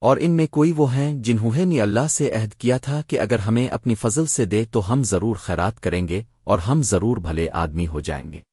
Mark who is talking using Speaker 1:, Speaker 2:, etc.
Speaker 1: اور ان میں کوئی وہ ہیں جنہوں نے اللہ سے عہد کیا تھا کہ اگر ہمیں اپنی فضل سے دے تو ہم ضرور خیرات کریں گے اور ہم ضرور بھلے آدمی ہو جائیں گے۔